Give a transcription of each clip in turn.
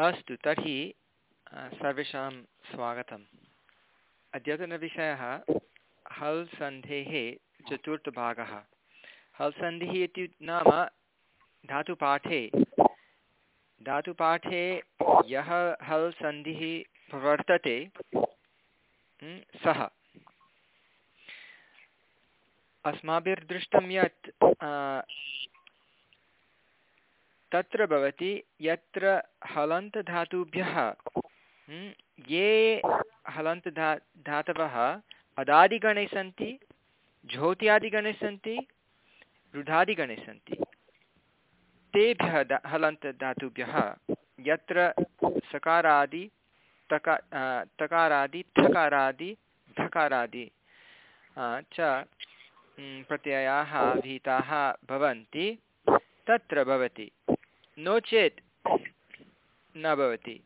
अस्तु, तर्हि सर्वेषां स्वागतम्। अद्यतनविषयः हल् सन्धेः चतुर्थभागः। हल् सन्धिः इति नाम धातुपाठे। धातुपाठे यः हल् सन्धिः प्रवर्तते सः। अस्माभिर्दृष्टं यत् तत्र भवति यत्र हलन्तधातुभ्यः ये हलन्तधा, धातवः अदादिगणे सन्ति झोत्यादिगणे सन्ति, रुधादिगणे सन्ति। तेभ्यः द, हलन्तधातुभ्यः, यत्र सकारादि, तका तकारादि, थकारादि, धकारादि च प्रत्ययाः भीताः भवन्ति, तत्र भवति। नो चेत् न भवति।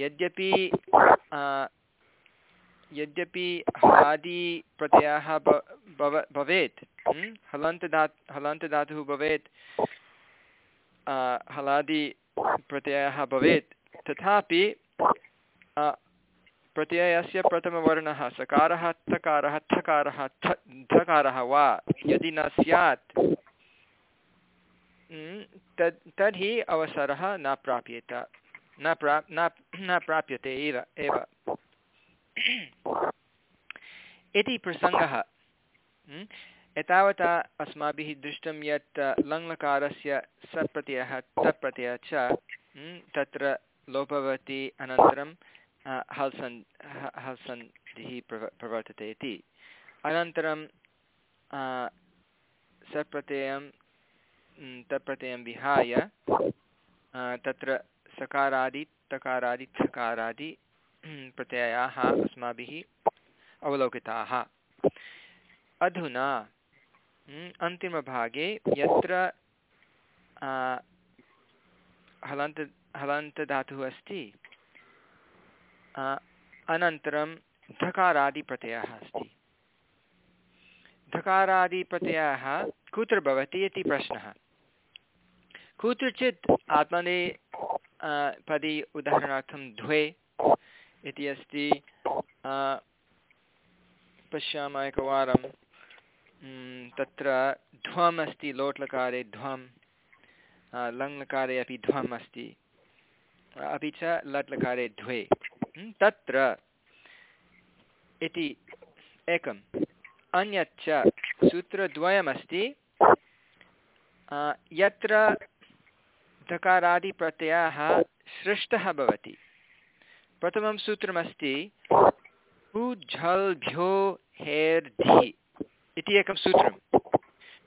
यद्यपि यद्यपि हलादिप्रत्ययः भव, भवेत् हलन्तदा हलन्तधातुः भवेत् हलादिप्रत्ययः भवेत्, तथापि प्रत्ययस्य प्रथमवर्णः सकारः, थकारः थ धकारः वा, यदि न स्यात् तद्, तर्हि अवसरः न प्राप्येत, न प्रा, न न प्राप्यते एव एव। इति प्रसङ्गः। एतावता अस्माभिः दृष्टं यत् लङ्लकारस्य सप्रत्ययः तप्रत्ययः च तत्र लोपवति अनन्तरं हल्सन् हल्सन्धिः प्रव, प्रवर्तते इति। अनन्तरं सप्रत्ययं तप्रत्ययं विहाय तत्र सकारादि, तकारादि थकारादि प्रत्ययाः अस्माभिः अवलोकिताः। अधुना अन्तिमभागे यत्र हलन्त, हलन्तधातुः अस्ति अनन्तरं धकारादिप्रत्ययः अस्ति। धकारादिप्रत्ययः कुत्र भवति इति प्रश्नः। कुत्रचित् आत्मने पदि उदाहरणार्थं द्वे इति अस्ति पश्यामः एकवारं तत्र ध्वम् अस्ति, लोट्लकारे ध्वं लङ्लकारे अपि ध्वम् अस्ति, अपि च लट्लकारे द्वे तत्र इति एकम्। अन्यच्च सूत्रद्वयमस्ति यत्र धकारादिप्रत्ययः सृष्टः भवति। प्रथमं सूत्रमस्ति, हु झल् भ्यो हेर्धि इति एकं सूत्रं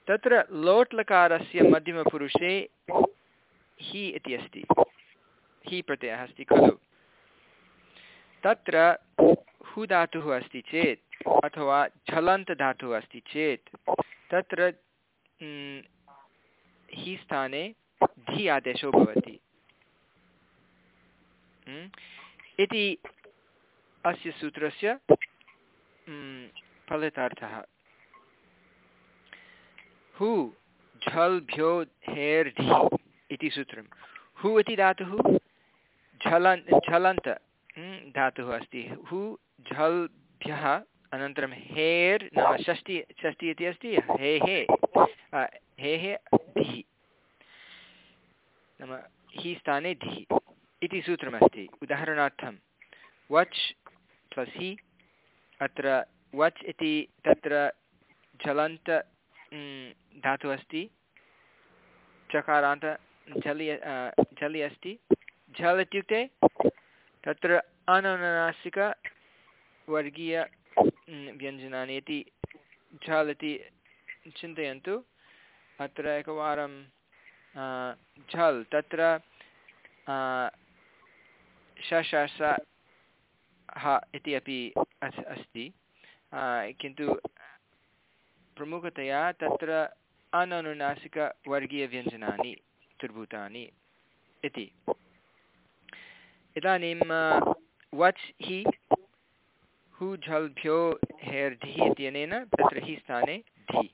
तत्र लोट् लकारस्य मध्यमपुरुषे हि इति अस्ति। हि प्रत्ययः अस्ति खलु। तत्र हु धातुः अस्ति चेत् अथवा झलन्तधातुः अस्ति चेत् तत्र हि स्थाने धि आदेशो भवति। इति अस्य सूत्रस्य फलितार्थः। हु झल् भ्यो हेर्धि इति सूत्रं हु इति धातुः? झलन्, झलन्त धातुः अस्ति। हु झल् भ्यः अनन्तरं हेर् नाम षष्टि षष्टि इति अस्ति। हे हे हे हे, धिः। नाम हि स्थाने धिः इति सूत्रमस्ति। उदाहरणार्थं, वच् प्लस् हि अत्र वच् इति तत्र झलन्त धातुः अस्ति, चकारान्त झलि झलि अस्ति। झल् इत्युक्ते तत्र अननुनासिकवर्गीय व्यञ्जनानि इति झल् इति चिन्तयन्तु। अत्र एकवारं झल्, तत्र शश ह इति अपि अस्, अस्ति। किन्तु प्रमुखतया तत्र अननुनासिकवर्गीयव्यञ्जनानि, तुर्भूतानि इति। इदानीं वच् हि, हु झल्भ्यो हेर्धिः इत्यनेन तत्र हि स्थाने धि।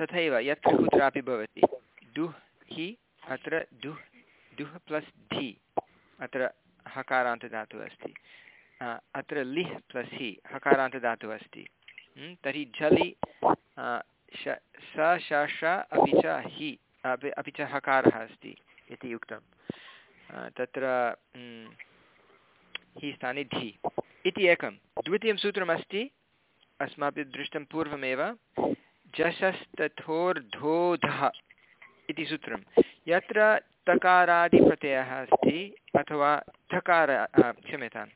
तथैव यत्र कुत्रापि भवति। दुः हि, अत्र दुह् दुह् प्लस् धि, अत्र हकारान्तदातुः अस्ति। अत्र लिह् प्लस् हि हकारान्तदातुः अस्ति। तर्हि झलि स, श श, अपि च हि, अपि अपि च हकारः अस्ति इति उक्तं। तत्र हि स्थाने धि इति एकं। द्वितीयं सूत्रमस्ति, अस्माभिः दृष्टं पूर्वमेव जशस्तथोर्धोधः इति सूत्रं यत्र तकारादिप्रत्ययः अस्ति अथवा थकार क्षम्यतां,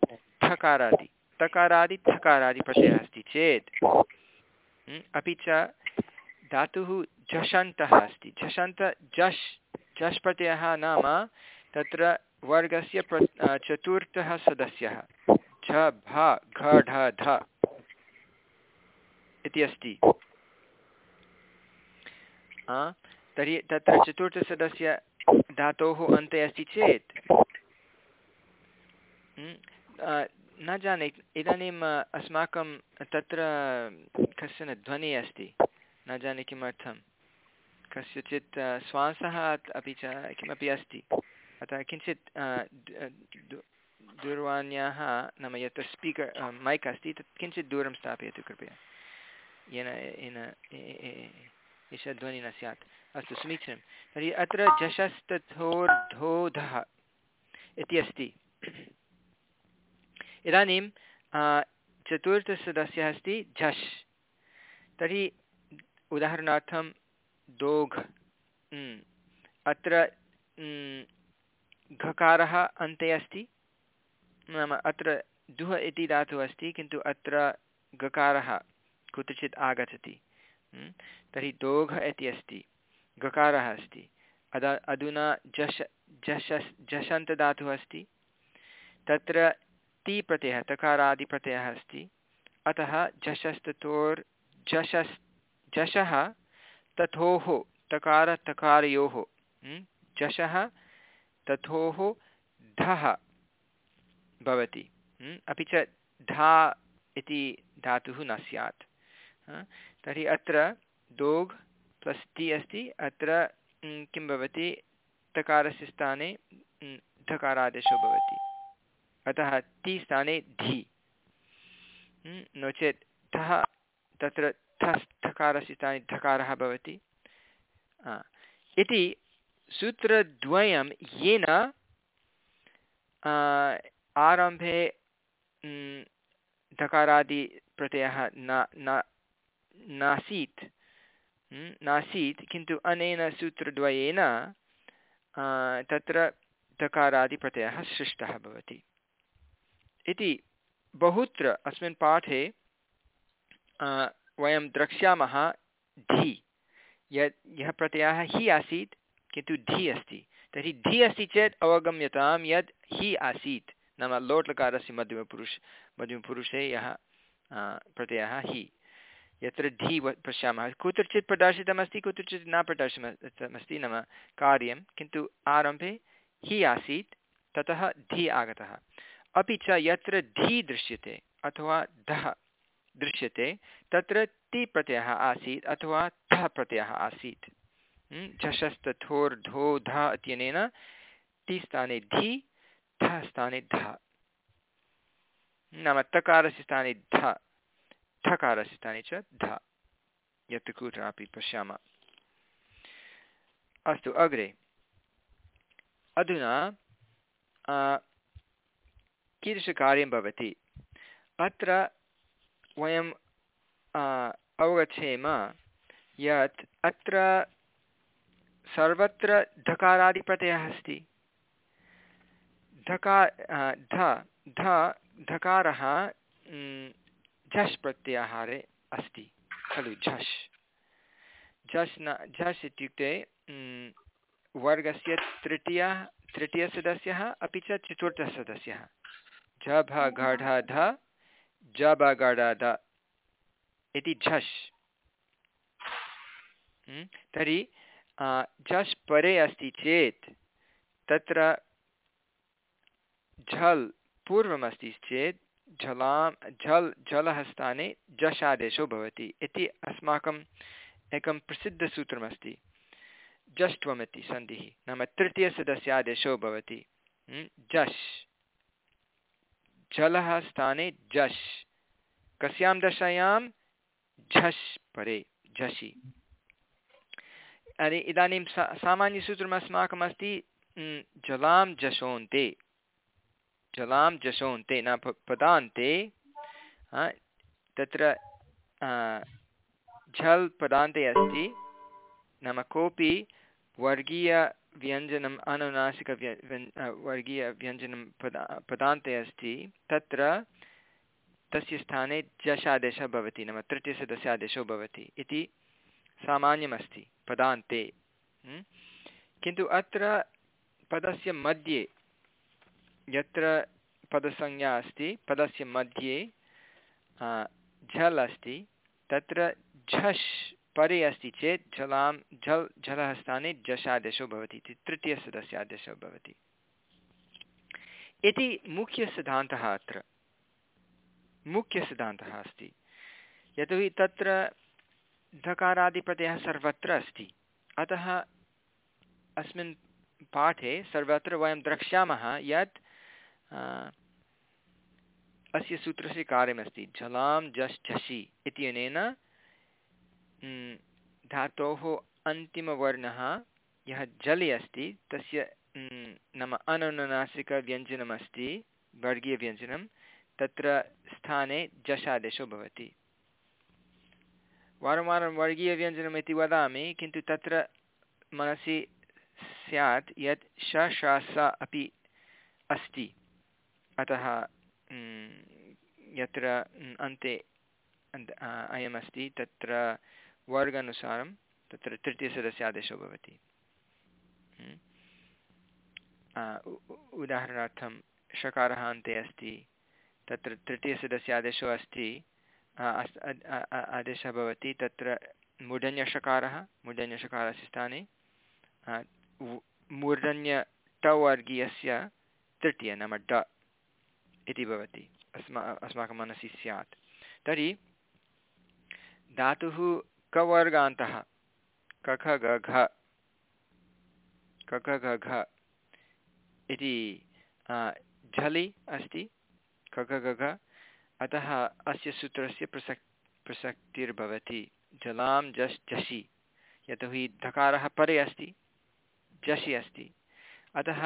थकारादि, तकारादि थकारादिप्रत्ययः अस्ति चेत् अपि च धातुः झषन्तः अस्ति। झषन्त झष् झष् प्रत्ययः नाम तत्र वर्गस्य प्र चतुर्थः सदस्यः। झ, भ, घ, ढ, ध इति अस्ति। तर्हि तत्र चतुर्थसदस्य धातोः अन्ते अस्ति चेत्? न जाने, इदानीम् अस्माकं तत्र कश्चन ध्वनिः अस्ति? न जाने किमर्थं? कस्यचित् श्वासः अपि च किमपि अस्ति? अतः किञ्चित् दूरवाण्याः, नाम यत्र स्पीकर् मैक् अस्ति, तत् किञ्चित् दूरं स्थापयतु कृपया। येन येन एषा ध्वनिः न स्यात् अस्तु, समीचीनं। तर्हि अत्र झषस्तथोर्धोधः इति अस्ति। इदानीं चतुर्थसदस्यः अस्ति झष् तर्हि उदाहरणार्थं दोघ्। अत्र घकारः अन्ते अस्ति। नाम अत्र दुः इति धातुः अस्ति, किन्तु अत्र गकारः कुत्रचित् आगच्छति। तर्हि दोघ इति अस्ति। गकारः अस्ति। अद, अधुना जश जश जषन्तदातुः अस्ति। तत्र ति प्रत्ययः तकारादिप्रत्ययः अस्ति। अतः झषस्ततोर् झषस् झषः तथोः तकारतकारयोः झषः तथोः धः भवति। अपि च धा इति धातुः न स्यात्। तर्हि अत्र दोग् प्लस् टि अस्ति। अत्र किं भवति? तकारस्य स्थाने धकारादेशो भवति। अतः ति स्थाने धि। नो चेत् ठः तत्र ठस् ठकारस्य स्थाने धकारः भवति। इति सूत्रद्वयं येन आरम्भे धकारादिप्रत्ययः न न नासीत्। नासीत्, किन्तु अनेन सूत्रद्वयेन तत्र दकारादिप्रत्ययः सृष्टः भवति। इति बहुत्र अस्मिन् पाठे वयं द्रक्ष्यामः धि। यत् यः प्रत्ययः हि आसीत्, किन्तु धि अस्ति। तर्हि धि अस्ति चेत् अवगम्यतां यत् हि आसीत्। नाम लोट्लकारस्य मध्यमपुरुष, मध्यमपुरुषे यः प्रत्ययः हि। यत्र धि पश्यामः। कुत्रचित् प्रदर्शितमस्ति, कुत्रचित् न प्रदर्शितमस्ति नाम कार्यं, किन्तु आरम्भे हि आसीत्, ततः धि आगतः। अपि च यत्र धि दृश्यते अथवा धः दृश्यते, तत्र ति प्रत्ययः आसीत् अथवा धः प्रत्ययः आसीत्। झषस्तथोर्धो ध इत्यनेन ति स्थाने धि, धः स्थाने ध। नाम तकारस्य स्थाने ध। ठकारस्य स्थाने च ध यत्र कुत्रापि पश्यामः अस्तु अग्रे अधुना कीदृशकार्यं भवति अत्र वयं अवगच्छेम यत् अत्र सर्वत्र धकारादिप्रत्ययः अस्ति धका ध ध धकारः झष् प्रत्याहारे अस्ति खलु झष् झष् न झष् इत्युक्ते वर्गस्य तृतीयः तृतीयसदस्यः अपि च चतुर्थसदस्यः झ भ घढ ध ज ब गढ ध इति झष् तर्हि झष् परे अस्ति चेत् तत्र झल् पूर्वमस्ति चेत् झलां झल् झलः स्थाने झषादेशो भवति इति अस्माकम् एकं प्रसिद्धसूत्रमस्ति। जष्ट्वमिति सन्धिः। नाम तृतीयसदस्यादेशो भवति। जश्। जलः स्थाने जश्। कस्यां दशायां? झस् परे, झसि। इदानीं सा सामान्यसूत्रम् जलां जशोन्ते। जलां जशोन्ते न पदान्ते तत्र झल् पदान्ते अस्ति, नाम कोऽपि वर्गीयव्यञ्जनम् अनुनासिक वर्गीयव्यञ्जनं पदा, पदान्ते अस्ति, तत्र तस्य स्थाने जशादेशः भवति, नाम तृतीयसदस्यादेशो भवति इति सामान्यमस्ति, पदान्ते किन्तु अत्र पदस्य मध्ये यत्र पदसंज्ञा अस्ति, पदस्य मध्ये झल् अस्ति, तत्र झष् परे अस्ति चेत् जलां झल्, झलः स्थाने जशादेशो भवति इति, तृतीयसदस्यादेशो भवति। इति मुख्यसिद्धान्तः अत्र। मुख्यसिद्धान्तः अस्ति। यतोहि तत्र धकारादिप्रत्ययः सर्वत्र अस्ति। अतः अस्मिन् पाठे सर्वत्र वयं द्रक्ष्यामः यत् अस्य सूत्रस्य कार्यमस्ति झलां जश् झषि इत्यनेन धातोः अन्तिमवर्णः, यः जलि अस्ति, तस्य नाम अनुनासिकव्यञ्जनमस्ति वर्गीयव्यञ्जनं, तत्र स्थाने जशादेशो भवति। वारं वारं वर्गीयव्यञ्जनम् इति वदामि, किन्तु तत्र मनसि स्यात् यत् श श अपि अस्ति। अतः यत्र अन्ते अयमस्ति तत्र वर्गानुसारं, तत्र तृतीयसदस्यादेशो भवति। उदाहरणार्थं, षकारः अन्ते अस्ति, तत्र तृतीयसदस्यादेशो अस्ति आदेशः भवति, तत्र मूर्धन्यषकारः मूर्धन्यषकारस्य स्थाने मूर्धन्यटवर्गीयस्य तृतीय नाम ड। इति भवति, अस्मा, अस्माकं मनसि स्यात्। तर्हि, धातुः कवर्गान्तः कख ग घ घ इति झलि अस्ति कख ग घ, अतः अस्य सूत्रस्य प्रसक्, प्रसक्तिर्भवति। जलां जस् झषि यतोहि धकारः परे अस्ति झषि अस्ति। अतः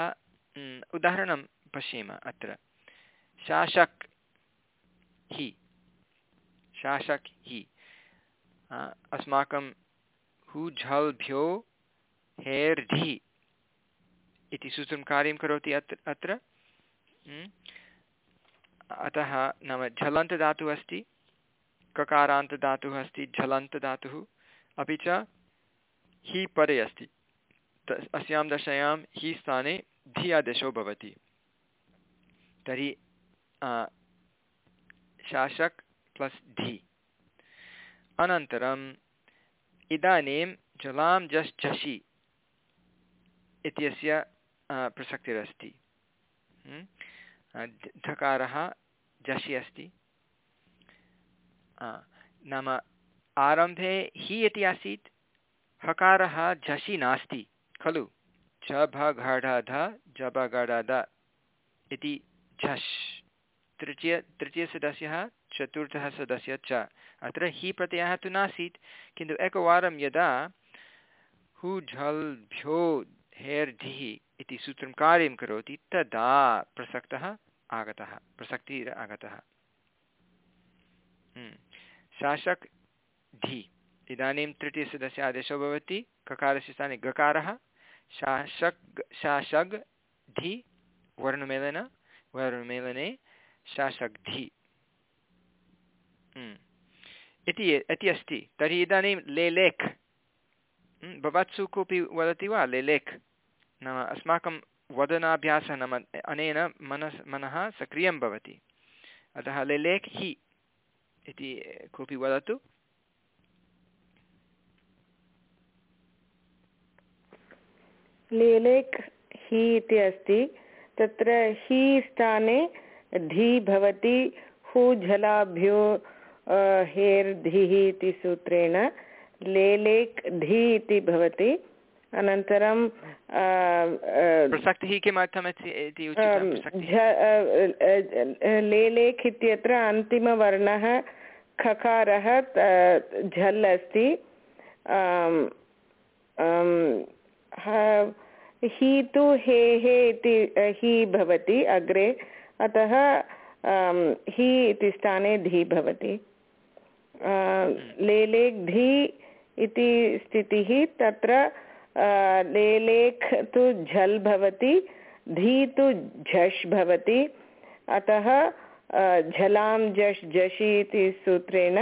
उदाहरणं पश्येम अत्र। शासक् हि। शासक् हि। अस्माकं हु झल् भ्यो हेर्धि इति सूत्रं कार्यं करोति अत्र अत्र। अतः नाम झलन्तदातुः अस्ति, ककारान्तदातुः अस्ति, झलन्तदातुः। अपि च हि परे अस्ति। अस्यां दशायां हि स्थाने धि आदेशो भवति। तर्हि शासक् प्लस् धि अनन्तरम् इदानीं जलां जस् झषि इत्यस्य प्रसक्तिरस्ति धकारः झषि अस्ति नाम आरम्भे हि इति आसीत् हकारः झषि नास्ति खलु झ भ घढ ध जब गढ द इति झष् तृतीय, तृतीयसदस्यः, चतुर्थः सदस्यः च। अत्र हि प्रत्ययः तु नासीत्, किन्तु एकवारं यदा हु झल् भ्यो हेर्धिः इति सूत्रं कार्यं करोति, तदा प्रसक्तः आगतः, प्रसक्तिः आगतः। हम्म। शासक् धि। इदानीं तृतीयसदस्य आदेशो भवति, ककारस्य स्थाने गकारः। शासक्, शासग् धि, वर्णमेलन, वर्णमेलने शासग्धि हम्म। इति इति अस्ति। तर्हि इदानीं लेलेख् हम्म, भवत्सु कोऽपि वदति वा? लेलेख् नाम अस्माकं वदनाभ्यासः नाम अनेन मनस् मनः सक्रियं भवति। अतः लेलेख् हि इति कोऽपि वदतु। लेलेख् हि इति अस्ति। तत्र हि स्थाने धी भवति हु झलाभ्यो हेर्धिः इति सूत्रेण लेलेक् धी इति भवति। अनन्तरं प्रसक्तिः किमर्थम् इति लेलेख् इत्यत्र अन्तिमवर्णः खकारः झल् अस्ति। हि तु हे हे इति हि भवति अग्रे। अतः हि इति स्थाने धी भवति। लेलेक् धी इति स्थितिः तत्र लेलेख् तु झल् भवति, धी तु झष् भवति। अतः झलां झष् झषि इति सूत्रेण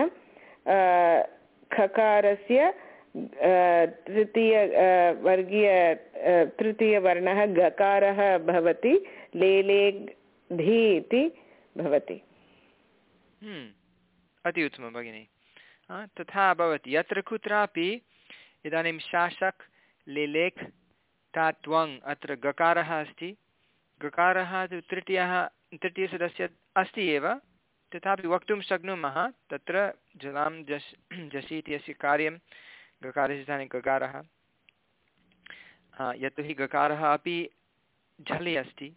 खकारस्य तृतीय वर्गीय तृतीयवर्णः गकारः भवति। लेले धी इति भवति। हम्म, अति उत्तमं भगिनि। तथा भवति यत्र कुत्रापि इदानीं शासक् लिलेख् तात्वङ् अत्र गकारः अस्ति। गकारः तु तृतीयः तृतीयसदस्य अस्ति एव। तथापि वक्तुं शक्नुमः तत्र जलां जस् जसि इत्यस्य कार्यं। गकारस्य स्थाने गकारः। यतोहि गकारः अपि झलि अस्ति।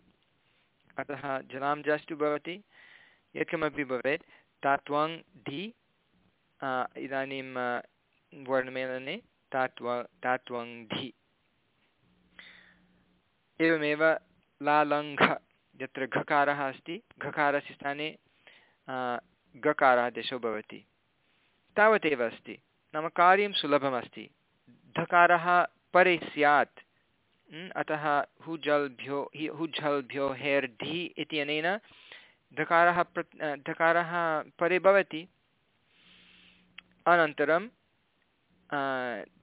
अतः जलां जस्तु भवति। यत्किमपि भवेत्। तात्वाङ् धि इदानीं वर्णमेलने तात्व तात्वङ्धि एवमेव लालङ्घ, यत्र घकारः अस्ति, घकारस्य स्थाने गकारादेशो भवति। तावदेव अस्ति। नाम कार्यं सुलभमस्ति। धकारः परे स्यात्। अतः हुजल्भ्यो, हि हुझल्भ्यो हेर् धि इत्यनेन धकारः प्र धकारः परे भवति अनन्तरं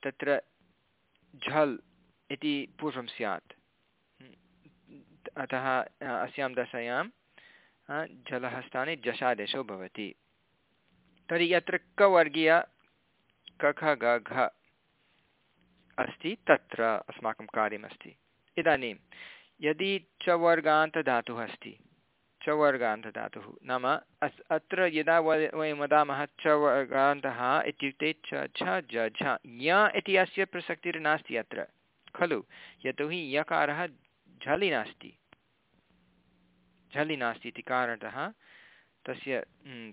तत्र झल् इति पूर्वं स्यात्। अतः अस्यां दशायां जलः स्थाने जशादेशो भवति। तर्हि यत्र कवर्गीय कख ग, घ अस्ति, तत्र अस्माकं कार्यमस्ति। इदानीं, यदि चवर्गान्तधातुः अस्ति, चवर्गान्तधातुः, नाम अस्, अत्र यदा वयं वदामः चवर्गान्तः इत्युक्ते च, छ, ज, झ, ञ इति अस्य प्रसक्तिर्नास्ति अत्र। खलु यतोहि यकारः झलि नास्ति। झलि नास्ति इति कारणतः तस्य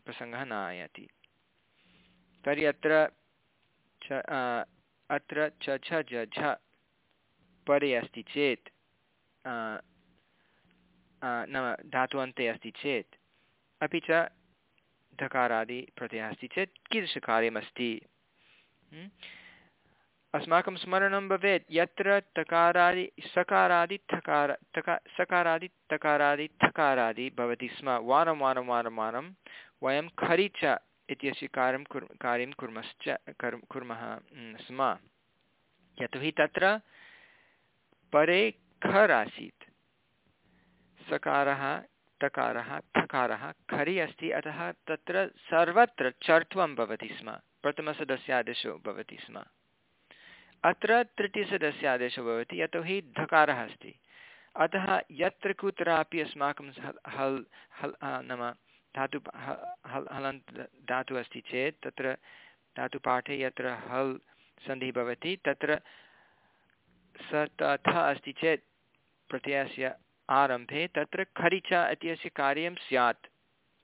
प्रसङ्गः न आयाति तर्हि अत्र छ अत्र च छ ज झ परे अस्ति चेत् नाम धातुवन्ते अस्ति चेत्, अपि च धकारादिप्रत्ययः अस्ति चेत् कीदृशकार्यमस्ति? अस्माकं स्मरणं भवेत् यत्र तकारादि, सकारादि थकार तका सकारादि तकारादि थकारादि भवति स्म। वारं वारं वारं वारं, वयं खरि च इत्यस्य कार्यं कुर्, कार्यं कुर्मश्च कुर्मः स्म। यतोहि तत्र परे खर् आसीत् सकारः टकारः थकारः, खरि अस्ति, अतः तत्र सर्वत्र चर्त्वं भवति स्म। प्रथमसदस्यादेशो भवति स्म। अत्र तृतीयसदस्य आदेशो भवति यतोहि धकारः अस्ति। अतः यत्र कुत्रापि अस्माकं हल् हल् नाम धातु हल् हलन्त् धातुः अस्ति चेत् तत्र धातुपाठे यत्र हल् सन्धिः भवति, तत्र स तथा अस्ति चेत् प्रत्ययस्य आरम्भे तत्र खरिच इत्यस्य कार्यं स्यात्।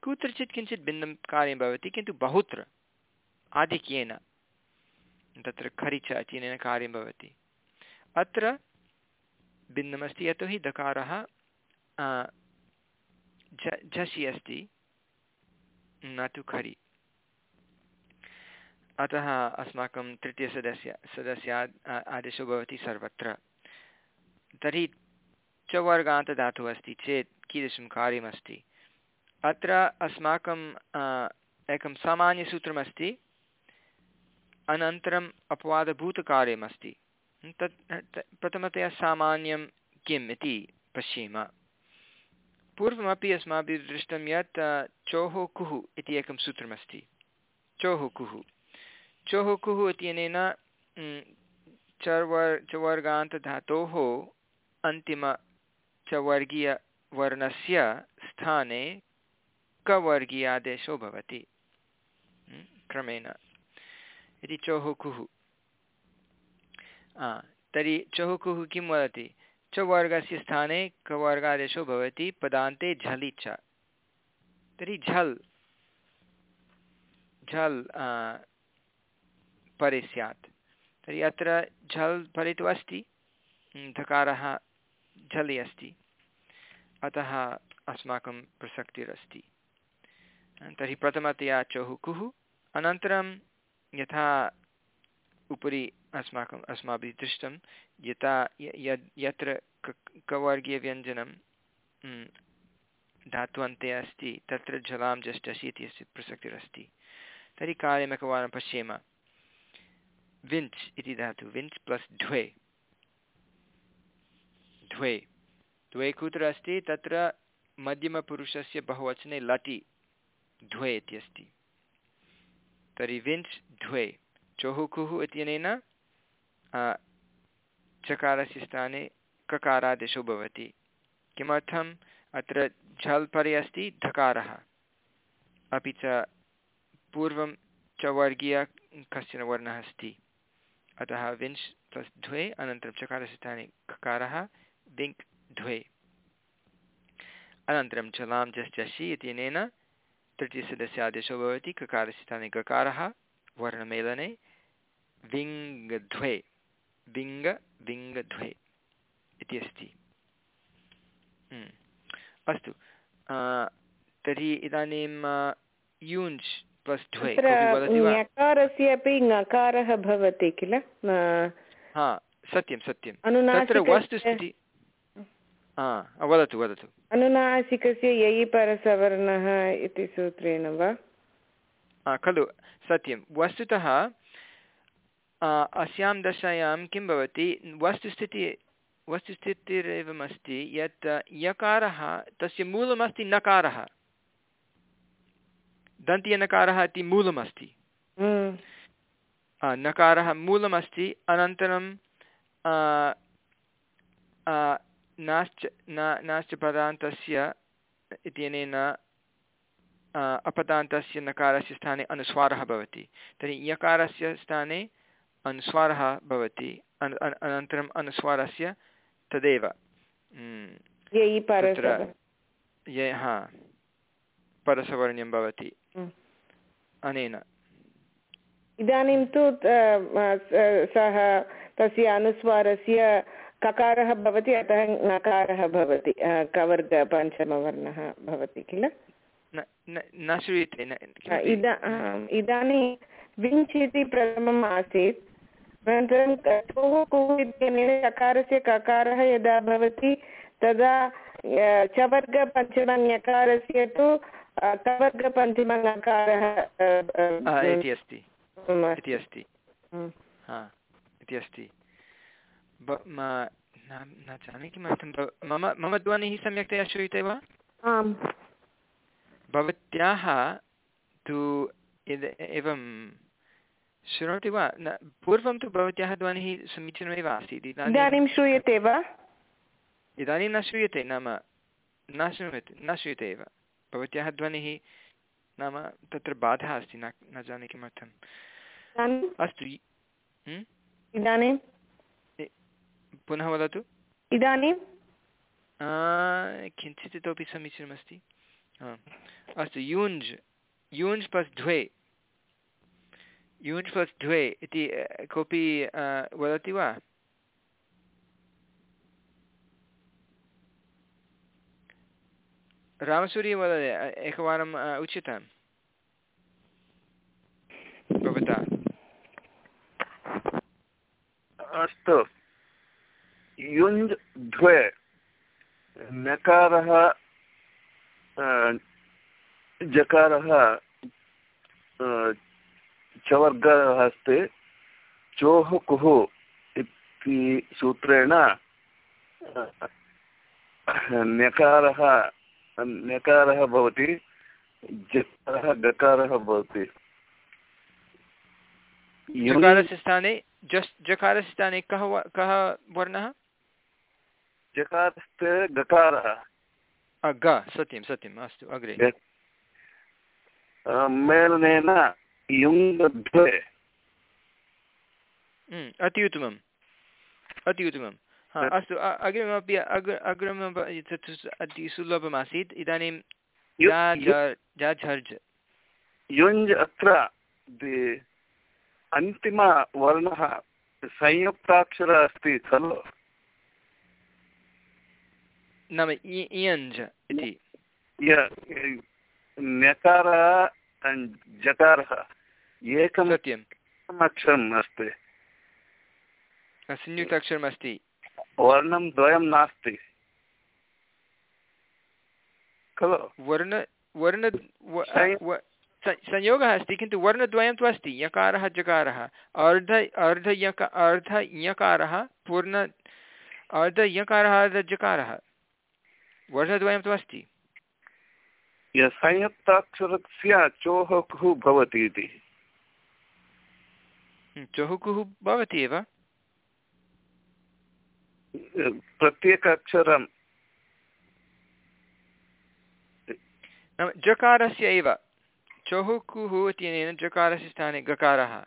कुत्रचित् किञ्चित् भिन्नं कार्यं भवति, किन्तु बहुत्र, आधिक्येन तत्र खरिच इत्यनेन कार्यं भवति। अत्र भिन्नमस्ति, यतोहि दकारः झसि अस्ति। न तु खरि। अतः अस्माकं तृतीयसदस्य सदस्य आदेशो भवति सर्वत्र। तर्हि चवर्गान्तदातुः अस्ति चेत् कीदृशं कार्यमस्ति? अत्र अस्माकं एकं सामान्यसूत्रमस्ति। अनन्तरम् अपवादभूतकार्यमस्ति। तत् प्रथमतया सामान्यं किम् इति पश्येम। पूर्वमपि अस्माभिः दृष्टं यत् चोः कुः इति एकं सूत्रमस्ति। चोः कुः चोः कुः इत्यनेन चवर्, चवर्गान्तधातोः अन्तिम चवर्गीयवर्णस्य स्थाने कवर्गीयादेशो भवति क्रमेण। इति चोः कुः तर्हि चहुकुः किं वदति? चवर्गस्य स्थाने कवर्गादेशो भवति, पदान्ते झलि च। तर्हि झल् झल् परे स्यात्। तर्हि अत्र झल् परे तु अस्ति, धकारः झलि अस्ति। अतः अस्माकं प्रसक्तिरस्ति। तर्हि प्रथमतया चहुकुः। अनन्तरं यथा उपरि अस्माकम्, अस्माभिः दृष्टं, यथा यद्, यत्र कवर्गीयव्यञ्जनं धात्वन्ते अस्ति, तत्र जलां जष्टसि इत्यस्य प्रसक्तिरस्ति। तर्हि कार्यमेकवारं पश्येम। विञ्च् इति धातु, विञ्च् प्लस् द्वे द्वे द्वे कुत्र अस्ति? तत्र मध्यमपुरुषस्य बहुवचने लटि द्वे इत्यस्ति। तर्हि विञ्च् द्वे चोहुकुः इत्यनेन चकारस्य स्थाने ककारादेशो भवति। किमर्थम्? अत्र झल् परे अस्ति धकारः। अपि च पूर्वं च वर्गीय कश्चन वर्णः अस्ति। अतः विंश् प्लस् द्वे, अनन्तरं चकारस्य स्थाने ककारः, विङ्क् द्वे। अनन्तरं चलां जश्चषि इत्यनेन तृतीयसदस्य आदेशो भवति। ककारस्य स्थाने ककारः, वर्णमेलने विङ्गध्वे विङ्ग विङ्गध्वे इति अस्ति हम्म। अस्तु। तर्हि इदानीं यूञ्च् प्लस् द्वे ञकारस्य अपि ङकारः भवति किल? हा सत्यं सत्यं। तत्र वस्तुस्थितिः वदतु वदतु। अनुनासिकस्य ययि परसवर्णः इति सूत्रेण वा? खलु। सत्यं। वस्तुतः अस्यां दशायां किं भवति? वस्तुस्थितिः वस्तुस्थितिरेवमस्ति यत् यकारः तस्य मूलमस्ति नकारः। दन्तीयनकारः इति मूलमस्ति। हम्म। नकारः मूलमस्ति अनन्तरं नाश्च न नाश्च पदान्तस्य इत्यनेन अपदान्तस्य नकारस्य स्थाने अनुस्वारः भवति। तर्हि यकारस्य स्थाने अनुस्वारः भवति। अनन्तरम् अनुस्वारस्य तदेव। तत्र ये हा। परसवर्ण्यं भवति। अनेन। इदानीं तु सः तस्य अनुस्वारस्य ककारः भवति अतः नकारः भवति। कवर्ग पञ्चमवर्णः भवति किल? न श्रूयते इदानीं विञ्च् इति प्रथमम् आसीत्। अनन्तरं कुः कुः इत्यनेन चकारस्य ककारः यदा भवति तदा चवर्गपञ्चमञकारस्य तु कवर्गपञ्चमङकारः इति अस्ति। इति अस्ति. इति अस्ति. न जाने किमर्थं मम मम ध्वनिः सम्यक्तया श्रूयते वा? आम्। भवत्याः तु एवं शृणोति वा न पूर्वं तु भवत्याः ध्वनिः समीचीनमेव आसीत् इदानीं श्रूयते वा इदानीं न श्रूयते नाम न श्रूयते न श्रूयते एव भवत्याः ध्वनिः नाम तत्र बाधा अस्ति न न जाने किमर्थम् अस्तु इदानीं पुनः वदतु इदानीं किञ्चित् इतोपि समीचीनमस्ति अस्तु यूञ्ज् यूञ्ज् प्लस् द्वे यूञ्ज् प्लस् द्वे इति कोऽपि वदति वा रामसूर्य वदति एकवारम् उच्यताम् भवता अस्तु युञ् द्वे नकारः जकारः चवर्गः अस्ति चोः कुः इति सूत्रेण ण्यकारः ण्यकारः भवति जकारः गकारः भवति। जकारस्य स्थाने जस् जकारस्य स्थाने कः कः वर्णः? गकारः। ग सत्यं सत्यम् अस्तु अग्रे। मेलनेन युङ्गद्वे अति उत्तमम् अति उत्तमं हा अस्तु अग्रिममपि अग्र अग्रिमं तत् अति सुलभमासीत् इदानीं यु- जा यु- झ- जा झर्झ् युञ् अत्र अन्तिमवर्णः संयुक्ताक्षर अस्ति खलु नाम इ- इयञ्झ् इति ण्यकारः जकारः एकम् अक्षरम् अस्ति। संयुक्ताक्षरमस्ति वर्णं द्वयं नास्ति। खलु? वर्ण वर्ण संयोगः अस्ति किन्तु वर्णद्वयं तु अस्ति यकारः जकारः। अर्ध अर्धयक अर्धयकारः पूर्ण अर्धयकारः अर्धजकारः वर्णद्वयं तु अस्ति। संयुक्ताक्षरस्य चोः कुः भवति इति। चहुकुः भवति एव? प्रत्येक अक्षरं नाम जकारस्य एव। चहुकुः इत्यनेन जकारस्य स्थाने गकारः।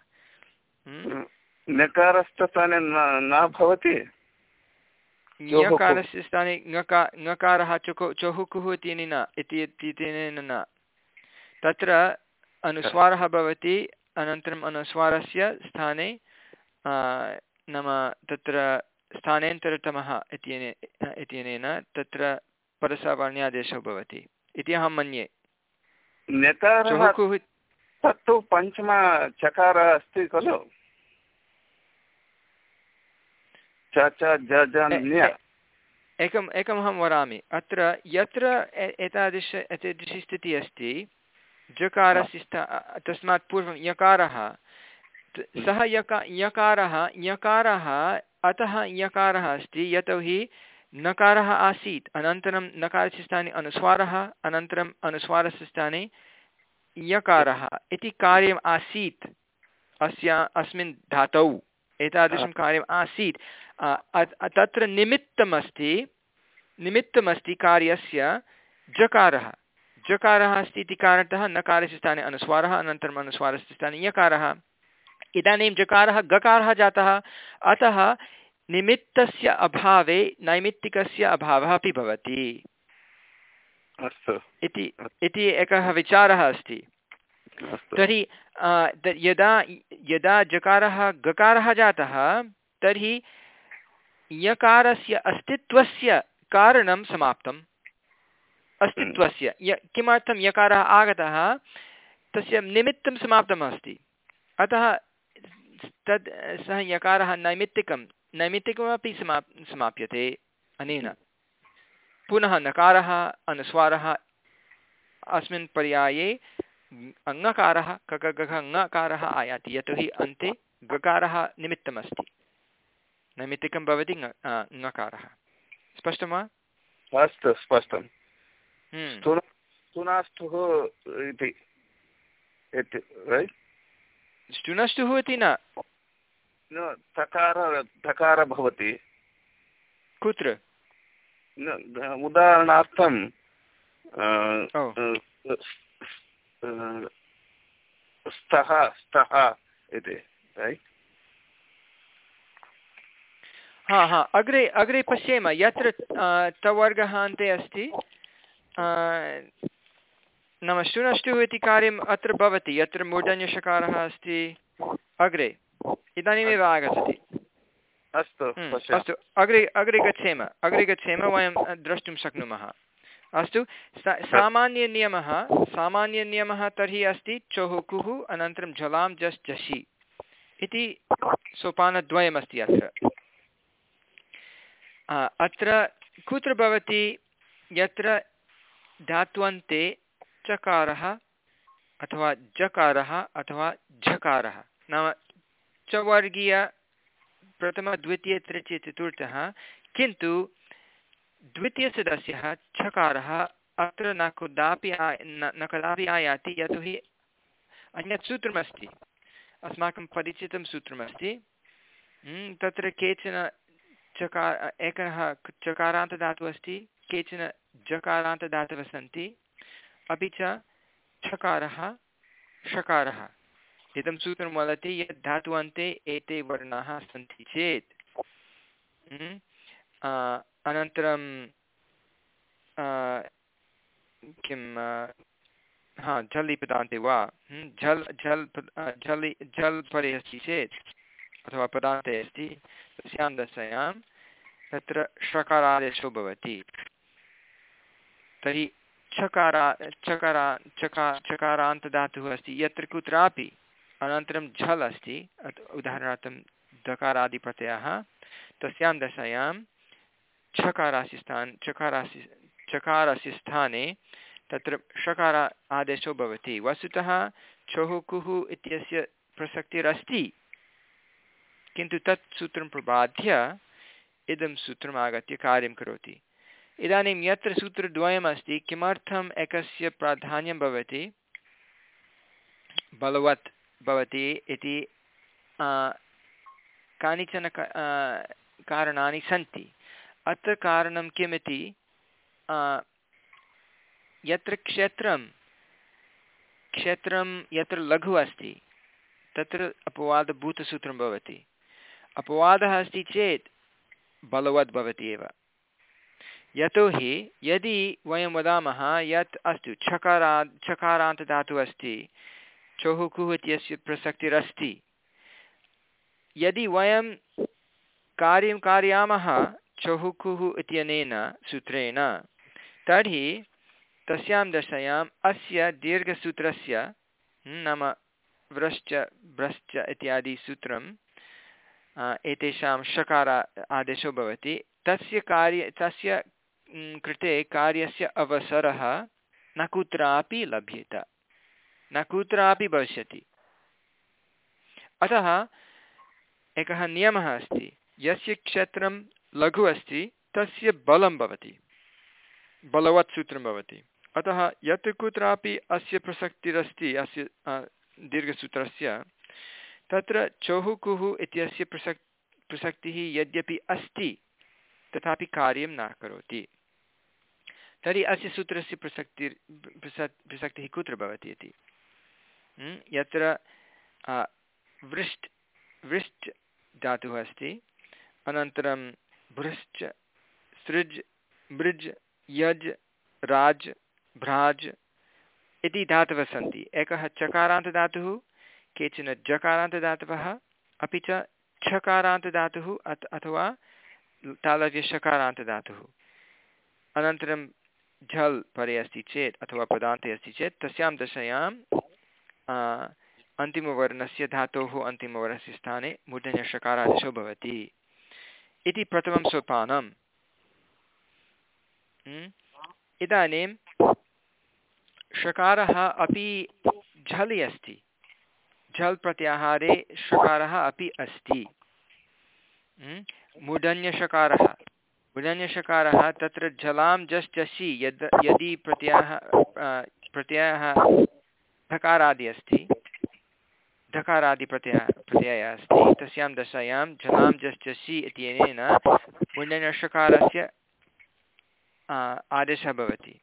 हम्म? नकारस्य स्थाने न भवति? चहुकुः। ञकारस्य स्थाने ङका ङकारः चुको चहुकुः इत्यनेन इति इत्यनेन न। तत्र अनुस्वारः भवति अनन्तरम् अनुस्वारस्य स्थाने नाम तत्र स्थानेन्तरतमः इत्यने इत्यनेन तत्र परसवर्ण्यादेशो भवति इति अहं मन्ये। तत्तु पञ्चमचकारः अस्ति खलु? एकम् एकमहं वदामि। अत्र यत्र एतादृश एतादृशी स्थितिः अस्ति जकारस्य स्था तस्मात् पूर्वं यकारः। त- सः यका यकारः यकारः अतः यकारः अस्ति यतोहि नकारः आसीत्। अनन्तरं नकारस्य स्थाने अनुस्वारः अनन्तरम् अनुस्वारस्य स्थाने यकारः। इति कार्यम् आसीत् अस्य अस्मिन् धातौ। एतादृशं कार्यम् आसीत्। तत्र निमित्तमस्ति निमित्तमस्ति कार्यस्य जकारः। जकारः अस्ति इति कारणतः नकारस्य स्थाने अनुस्वारः अनन्तरम् अनुस्वारस्य स्थाने यकारः। इदानीं जकारः गकारः जातः। अतः निमित्तस्य अभावे नैमित्तिकस्य अभावः अपि भवति। इति इति एकः विचारः अस्ति। तर्हि यदा यदा जकारः गकारः जातः तर्हि यकारस्य अस्तित्वस्य कारणं समाप्तम्। अस्तित्वस्य। य किमर्थं यकारः आगतः? तस्य निमित्तं समाप्तम् अस्ति अतः तद् सः यकारः नैमित्तिकं नैमित्तिकमपि समाप् समाप्यते अनेन। पुनः नकारः अनुस्वारः अस्मिन् पर्याये अङ्गकारः ककगघ ङकारः आयाति। यतोहि अन्ते गकारः निमित्तमस्ति। नैमित्तिकं भवति ङकारः। स्पष्टं वा? अस्तु स्पष्टं हम्म। स्तुन स्तुनाष्टुः इति इति न। तकार भवति। कुत्र? उदाहरणार्थं स्तः स्तः इति हा हा अग्रे अग्रे पश्येम यत्र तवर्गः अन्ते अस्ति? नाम शुनष्टुः इति कार्यम् अत्र भवति यत्र मूर्धन्यषकारः अस्ति अग्रे। इदानीमेव आगच्छति। अस्तु हम्म, अस्तु अग्रे अग्रे गच्छेम अग्रे गच्छेम वयं द्रष्टुं शक्नुमः। अस्तु सा सामान्यनियमः सामान्यनियमः तर्हि अस्ति चहुकुः अनन्तरं झलां जस् झषि इति सोपानद्वयमस्ति अत्र। अत्र कुत्र भवति यत्र धात्वन्ते चकारः अथवा जकारः अथवा झकारः। नाम चवर्गीय प्रथम द्वितीय तृतीय चतुर्थः। किन्तु द्वितीयसदस्यः छकारः अत्र न कदापि न कदापि आयाति यतोहि अन्यत् सूत्रमस्ति। अस्माकं परिचितं सूत्रमस्ति। हम्म, तत्र केचन चकार एकः चकारान्तदातुः अस्ति केचन जकारान्तदातवः सन्ति अपि च छकारः षकारः। इदं सूत्रं वदति यत् धातुवन्ते एते वर्णाः सन्ति चेत्। हम्म, अनन्तरं किं हा झल् पदान्ते वा? झल् झल् झलि झल् परे अस्ति चेत्। अथवा पदान्ते अस्ति, तस्यां दशायां तत्र षकारादेशो भवति। तर्हि चकारा चकारा, चका चकारान्तदातुः अस्ति। यत्र कुत्रापि अनन्तरं झल् अस्ति उदाहरणार्थं दकारादिप्रत्ययः, तस्यां दशायां छकारास्य स्थाने, चकारास्य, चकारस्य स्थाने तत्र षकार आदेशो भवति। वस्तुतः चहुकुः इत्यस्य प्रसक्तिरस्ति। किन्तु तत् सूत्रं प्रबाध्य इदं सूत्रम् आगत्य कार्यं करोति। इदानीं यत्र सूत्रद्वयमस्ति किमर्थम् एकस्य प्राधान्यं भवति? बलवत् भवति इति कानिचन कारणानि सन्ति। अत्र कारणं किमिति? यत्र क्षेत्रं क्षेत्रं यत्र लघु अस्ति, तत्र अपवादभूतसूत्रं भवति। अपवादः अस्ति चेत् बलवत् भवति एव। यतोहि यदि वयं वदामः यत् अस्तु, छकारा छकारान्तदातुः अस्ति, चहुकुः इत्यस्य प्रसक्तिरस्ति। यदि वयं कार्यं कारयामः चहुकुः इत्यनेन सूत्रेण, तर्हि तस्यां दशायाम् अस्य दीर्घसूत्रस्य नाम व्रश्च भ्रश्च इत्यादि सूत्रं एतेषां षकार आदेशो भवति। तस्य कार्य, तस्य कृते कार्यस्य अवसरः न कुत्रापि लभ्येत, न कुत्रापि भविष्यति। अतः एकः नियमः अस्ति, यस्य क्षेत्रं लघु अस्ति, तस्य बलं भवति, बलवत् सूत्रं भवति। अतः यत्र कुत्रापि अस्य प्रसक्तिरस्ति, अस्य दीर्घसूत्रस्य तत्र चौहुकुः इत्यस्य प्रसक्, प्रसक्तिः यद्यपि अस्ति, तथापि कार्यं न करोति। तर्हि अस्य सूत्रस्य प्रसक्तिर् प्रसक्, प्रसक्तिः कुत्र भवति इति? यत्र वृष्ट् वृष्ट् धातुः अस्ति, अनन्तरं भृश्च, सृज्, मृज्, यज्, राज्, भ्राज् इति धातवः सन्ति। एकः चकारान्तदातुः केचन जकारान्तदातवः, अपि च छकारान्तदातुः अथ, अथवा तालव्यषकारान्तदातुः अनन्तरं झल् परे अस्ति चेत् अथवा पदान्ते अस्ति चेत् तस्यां दशायां अन्तिमवर्णस्य धातोः अन्तिमवर्णस्य स्थाने मूर्धन्यषकारादेशो भवति। इति प्रथमं सोपानम्। इदानीं षकारः अपि झलि अस्ति। झल् प्रत्याहारे षकारः अपि अस्ति। मूर्धन्यषकारः मूर्धन्यषकारः तत्र झलां जसि यद् यदि प्रत्ययः प्रत्ययः धकारादि अस्ति धकारादिप्रत्ययः प्रत्ययः अस्ति, तस्यां दशायां झलां जसि इत्यनेन मूर्धन्यषकारस्य आदेशः भवति।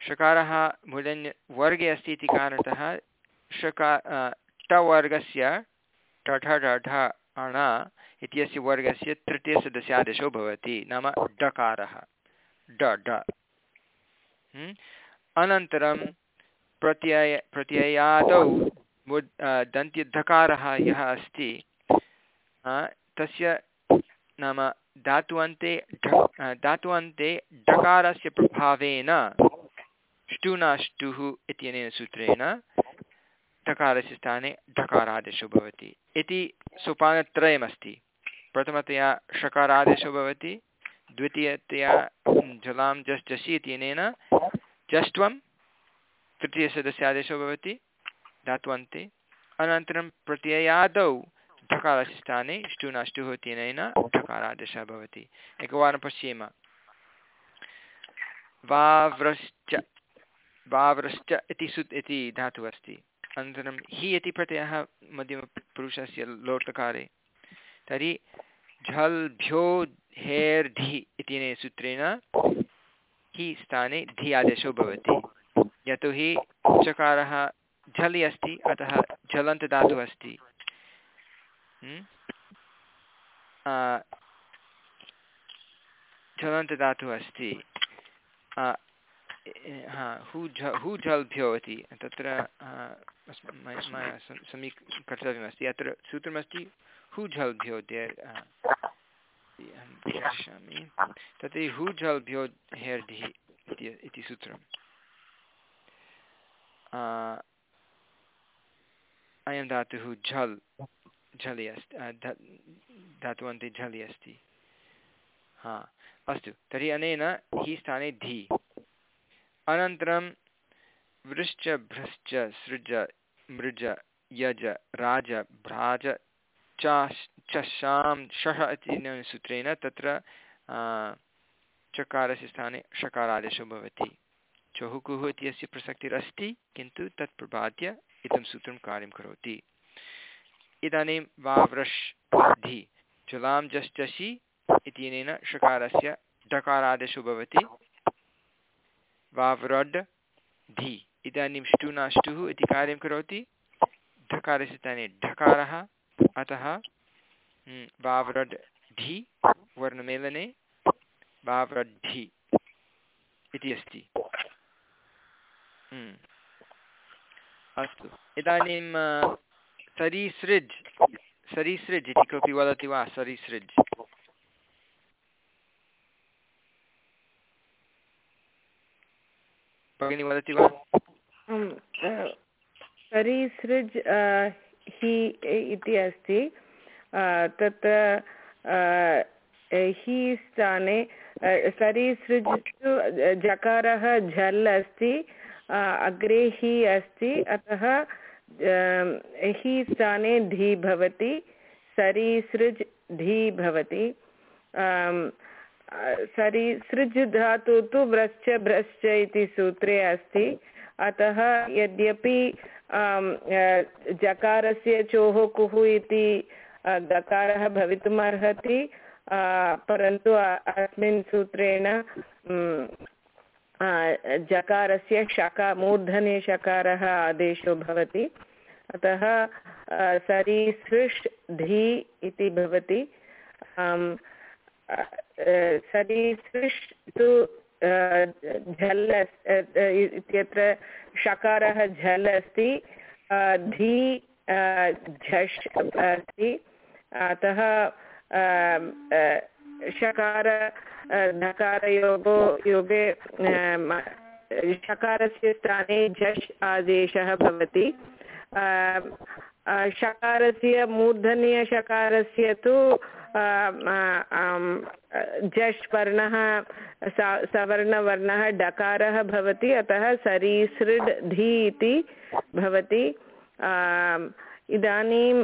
षकारः मूल्यन् वर्गे अस्ति इति कारणतः षका टवर्गस्य टठ डढ अण इत्यस्य वर्गस्य तृतीयसदस्यादेशो भवति, नाम डकारः ड ड? अनन्तरं प्रत्यय, प्रत्ययादौ मुद् दन्त्यधकारः यः अस्ति तस्य नाम धात्वन्ते धात्वन्ते डकारस्य प्रभावेन ष्टुनाष्टुः इत्यनेन सूत्रेण ढकारस्य स्थाने ढकारादेशो भवति। इति सोपानत्रयमस्ति। प्रथमतया षकारादेशो भवति, द्वितीयतया जलां जस् जसि इत्यनेन जष्ट्वं तृतीयसदस्यादेशो भवति, धात्वन्ते। अनन्तरं प्रत्ययादौ ढकारस्य स्थाने ष्टुनाष्टुः इत्यनेन ढकारादेशः भवति। एकवारं पश्येम। वाव्रश्च वाव्रश्च इति सुत् इति धातुः अस्ति। अनन्तरं हि इति प्रत्ययः मध्यमपुरुषस्य लोट्लकारे तर्हि झल् भ्यो हेर्धि इत्यनेन सूत्रेण हि स्थाने धि आदेशो भवति। यतोहि चकारः झलि अस्ति, अतः झलन्तदातुः अस्ति। झलन्तदातुः अस्ति। हा हू झ हू झल्भ्यो इति तत्र मया कर्तव्यमस्ति। अत्र सूत्रमस्ति हू झल्भ्यो इति अहं पश्यामि तत् हू झल्भ्यो हेर्धिः इति सूत्रम्। अयं धातुः झल् झलि अस्ति धातुवन्ते झलि अस्ति। हा अस्तु तर्हि अनेन हि स्थाने धि। अनन्तरं वृश्च, भ्रश्च, सृज, मृज, यज, राज, भ्राज, चशां शः इति सूत्रेण तत्र चकारस्य स्थाने शकारादेशो भवति। चहुकुः इत्यस्य प्रसक्तिरस्ति, किन्तु तत् प्रबाद्य इदं सूत्रं कार्यं करोति। इदानीं वाव्रश् धि, जुलां जश्चषि इत्यनेन षकारस्य डकारादेशो भवति। वाव्रड्, धि। इदानीं ष्टुनाष्टुः इति कार्यं करोति। ढकारस्य स्थाने ढकारः। अतः वाव्रड् ढि वर्णमेलने वाव्रड्ढि इति अस्ति। अस्तु। इदानीं सरीसृज्। सरीसृज् इति कोऽपि वदति वा? सरीसृज्। भगिनी वदति वा? सरीसृज् हि इति अस्ति। तत् हि स्थाने सरीसृज् जकारः झल् अस्ति अग्रे हि अस्ति, अतः हि स्थाने धी भवति सरीसृज् धी भवति। सरि सृज् धातु तु व्रश्च भ्रश्च इति सूत्रे अस्ति। अतः यद्यपि जकारस्य चोः कुः इति गकारः भवितुम् अर्हति परन्तु अस्मिन् सूत्रेण जकारस्य शका, मूर्धने शकारः आदेशो भवति। अतः सरीसृष् धी इति भवति। सरीसृष् तु झल् इत्यत्र शकारः झल् अस्ति धी झष् अस्ति, अतः शकार धकारयोगो योगे शकारस्य स्थाने झष् आदेशः भवति शकारस्य, मूर्धन्यशकारस्य तु झष् वर्णः सवर्णवर्णः, डकारः भवति, अतः सरीसृड् धी इति भवति। इदानीं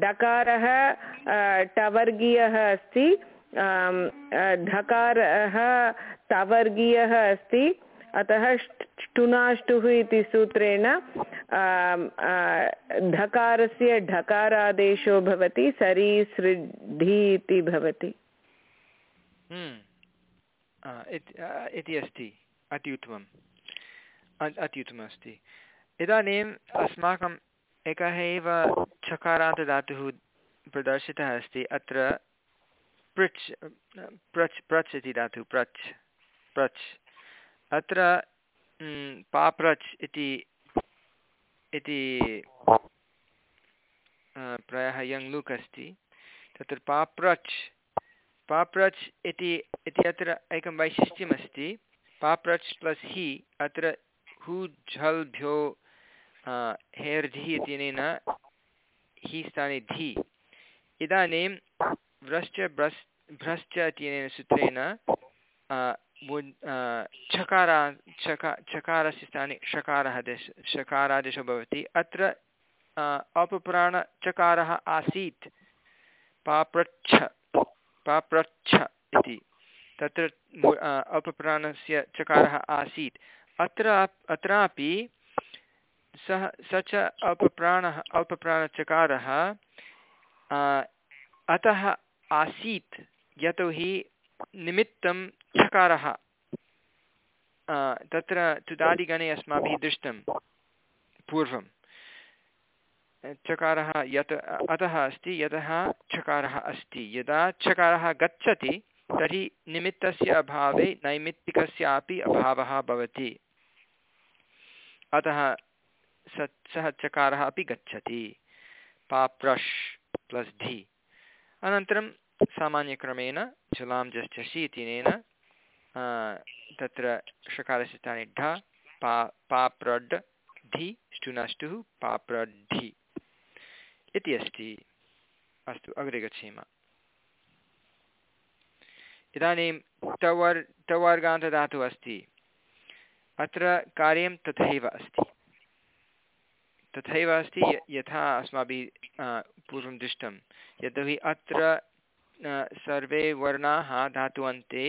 डकारः टवर्गीयः अस्ति। ढकारः तवर्गीयः अस्ति। अतः ष्टुनाष्टुः इति सूत्रेण ढकारस्य ढकारादेशो भवति सरीसृद्धि इति भवति। इति अस्ति अति उत्तमम् अति अस्ति। इदानीम् अस्माकम् एकः एव चकारान्तदातुः प्रदर्शितः अस्ति, अत्र पृच् प्रच् प्रच् इति धातुः प्रच् प्रच् अत्र पाप्रच् इति इति प्रायः यङ् लुक् अस्ति। तत्र पाप्रच् पाप्रच् इति इति अत्र एकं वैशिष्ट्यमस्ति। पाप्रच् प्लस् हि अत्र हु झल्भ्यो हेर्धिः इत्यनेन हि स्थाने धि। इदानीं व्रश्च ब्रस् भ्रश्च इत्यनेन सूत्रेण चकारा, चका चकारस्य स्थाने षकारः देश षकारादेशो भवति। अत्र अपप्राणचकारः आसीत्। पाप्रच्छ पाप्रच्छ इति। तत्र अपप्राणस्य चकारः आसीत्। अत्र, अत्रापि सः, स च अल्पप्राणः अल्पप्राणचकारः अतः आसीत्। यतोहि निमित्तं चकारः। तत्र तुदादिगणे अस्माभिः दृष्टं पूर्वं। चकारः यत्, अतः अस्ति, यतः चकारः अस्ति। यदा चकारः गच्छति, तर्हि निमित्तस्य अभावे नैमित्तिकस्यापि अभावः भवति। अतः स, सः चकारः अपि गच्छति। पाप्रश् प्लस् धि अनन्तरं सामान्यक्रमेण जलां जश्चसि इत्यनेन तत्र षकारस्य स्थाने ढ, पा, पाप्रड्, धि, ष्टुनष्टुः पाप्रड्ढि इति अस्ति। अस्तु, अग्रे गच्छेम। इदानीं तवर् तवर्गान्तदातुः अस्ति। अत्र कार्यं तथैव अस्ति। तथैव अस्ति यथा अस्माभिः पूर्वं दृष्टं। यतोहि अत्र सर्वे वर्णाः धातुवन्ते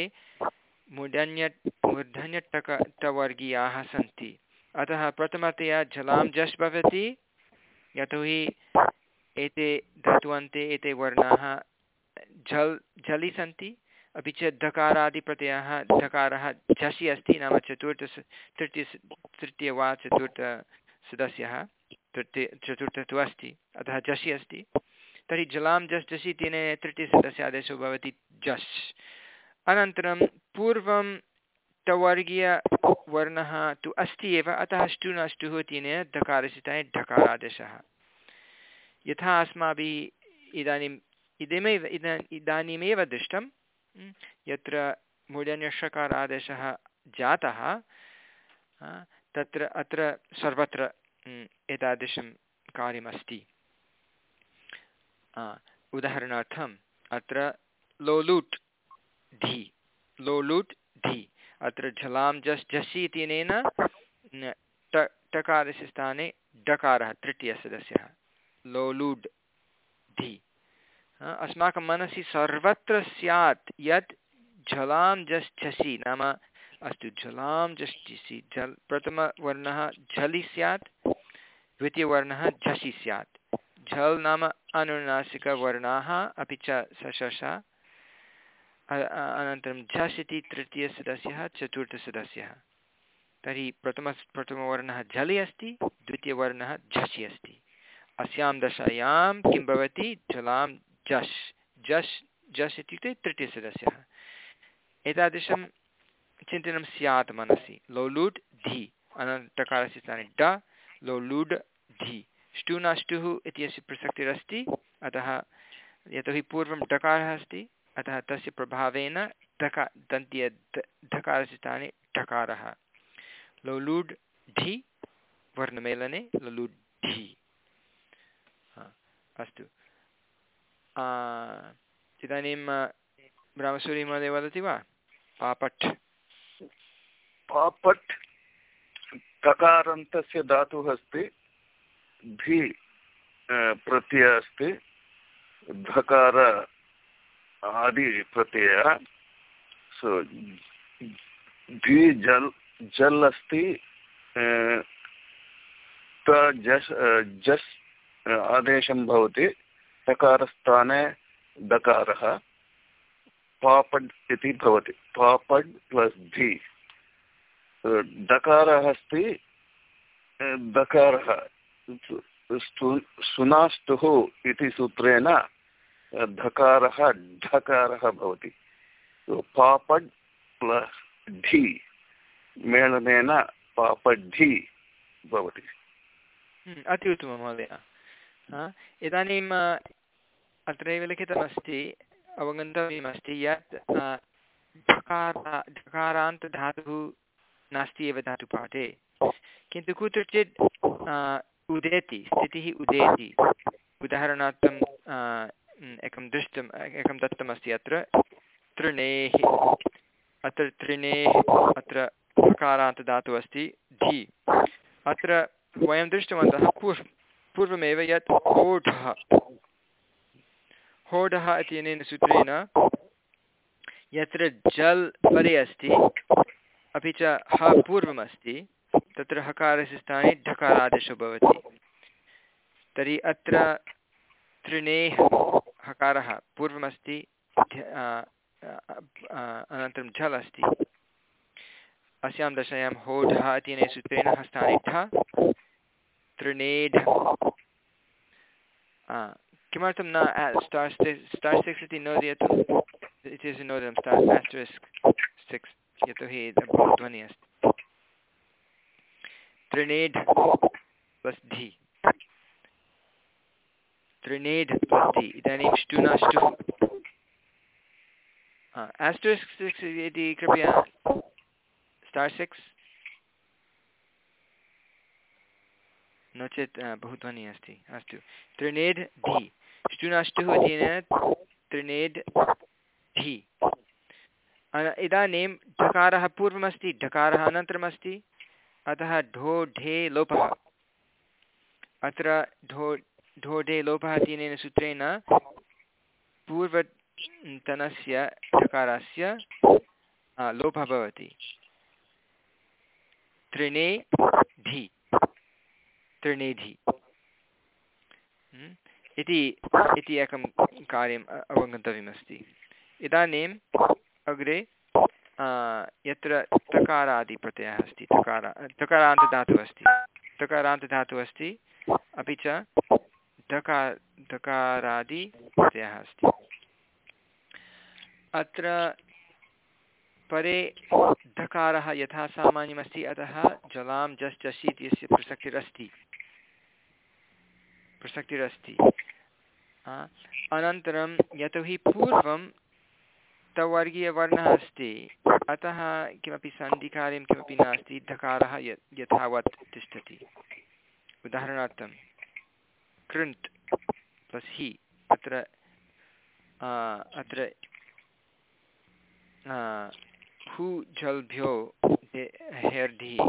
मूर्धन्य मूर्धन्यटक टवर्गीयाः सन्ति। अतः प्रथमतया झलां जश् भवति यतोहि एते धातुवन्ते, एते वर्णाः झल् झलि सन्ति। अपि च धकारादिप्रत्ययः, धकारः झसि अस्ति, नाम चतुर्थ तृतीय तृतीय वा चतुर्थ सदस्यः, तृतीय चतुर्थ तु अस्ति। अतः झसि अस्ति। तर्हि जलां जस् जसि तेन तृतीयसदस्यादेशो भवति जस्। अनन्तरं पूर्वं टवर्गीयवर्णः तु अस्ति एव, अतः ष्टु नष्टुः तेन धकारस्य ढकारादेशः यथा अस्माभिः इदानीम् इदमेव, इदा, इदानीमेव दृष्टं यत्र मूल्यन्यषकारादेशः जातः तत्र, अत्र सर्वत्र एतादृशं कार्यमस्ति। उदाहरणार्थम्, अत्र लोलुट् धि लोलुट् धि, अत्र झलां जस्, झसि इत्यनेन टकारस्य स्थाने डकारः तृतीयसदस्यः लोलुड् धि। अस्माकं मनसि सर्वत्र स्यात् यत् झलां जस्, झसि नाम अस्तु, झलां जस्, झसि, झल्, प्रथमवर्णः झलि स्यात्, द्वितीयवर्णः झसि स्यात्। झल् नाम अनुनासिकवर्णाः अपि च सशस अनन्तरं झस् इति तृतीयसदस्यः चतुर्थसदस्यः तर्हि प्रथम प्रथमवर्णः झलि अस्ति, द्वितीयवर्णः झसि अस्ति। अस्यां दशायां किं भवति? झलां जश् जश् जश् इत्युक्ते तृतीयसदस्यः एतादृशं चिन्तनं स्यात् मनसि। लोलुड् धि। अनन्तकारस्य स्थाने ड। लोलुड् धि। ष्टुनाष्टुः इत्यस्य प्रसक्तिरस्ति, अतः यतोहि पूर्वं डकारः अस्ति, अतः तस्य प्रभावेन धका दन्त्य धकारस्य स्थाने ढकारः लोलुड् ढि, वर्णमेलने लोलुड् ढि। अस्तु। इदानीं रामसूरीमहोदय वदति वा? पापट्। पापट् ककारन्तस्य धातुः अस्ति। धि प्रत्ययः अस्ति। धकार आदिप्रत्ययः सो धि जल् जल् अस्ति जस् जस् आदेशं भवति तकारस्थाने दकारः पापड् इति भवति। पापड् प्लस् धि। दकारः अस्ति दकारः सुनाष्टुः इति सूत्रेण धकारः ढकारः भवति। पापड् प्लस् ढि मेलनेन पापड्ढि भवति। हम्म, अति उत्तमं महोदय। इदानीम् अत्रैव लिखितमस्ति अवगन्तव्यमस्ति यत् ढकार ढकारान्तधातुः नास्ति एव धातुपाठे। किन्तु कुत्रचित् उदेति स्थितिः उदेति। उदाहरणार्थं एकं दृष्टम् एकं दत्तमस्ति अत्र। तृणेः अत्र तृणेः अत्र ढकारान्तधातुः अस्ति धि। अत्र वयं दृष्टवन्तः पूर् पूर्वमेव यत् होढः। होढः इत्यनेन सूत्रेण यत्र जल् परे अस्ति अपि च ह पूर्वमस्ति। तत्र हकारस्य स्थाने ढकारादेशो भवति। तर्हि अत्र तृणेः हकारः पूर्वमस्ति अनन्तरं झल् अस्ति। अस्यां दशायां होढः इत्यनेन सूत्रेण स्थाने ढ तृणेढ किमर्थं न स्टार् स्टार् सिक्स् इति नोदयतु? इत्यस्य नोदनं स्टार् सिक्स् यतोहि ध्वनिः अस्ति। त्रिनेड् प्लस् धि त्रिनेड् प्लस् धि इदानीं ष्टुनाष्टुः आस्टरिस्क् सिक्स् इति कृपया। स्टार् सिक्स् नो चेत् बहु ध्वनिः अस्ति। अस्तु। त्रिनेड् धि। ष्टुनाष्टुः इत्यनेन त्रिनेड् धि। इदानीं ढकारः पूर्वमस्ति, ढकारः अनन्तरमस्ति। अतः ढो ढे लोपः। अत्र ढो ढो ढे लोपः इत्यनेन सूत्रेण पूर्वतनस्य ढकारस्य लोपः भवति। त्रिणे धि त्रिणेधि हम्म? इति इति एकं कार्यम् अवगन्तव्यमस्ति। इदानीम् अग्रे यत्र तकारादिप्रत्ययः अस्ति, तकार तकारान्तधातुः अस्ति तकारान्तधातुः अस्ति अपि च धका धकारादिप्रत्ययः अस्ति। अत्र परे धकारः यथा सामान्यमस्ति, अतः जलां जस् जसि इत्यस्य प्रसक्तिरस्ति। प्रसक्तिरस्ति। अनन्तरं यतोहि पूर्वं तवर्गीयवर्णः अस्ति। अतः किमपि सन्धिकार्यं, किमपि नास्ति, धकारः य, यथावत् तिष्ठति। उदाहरणार्थं कृण्ट् प्लस् हि अत्र अत्र हु झल्भ्यो हेर्धिः,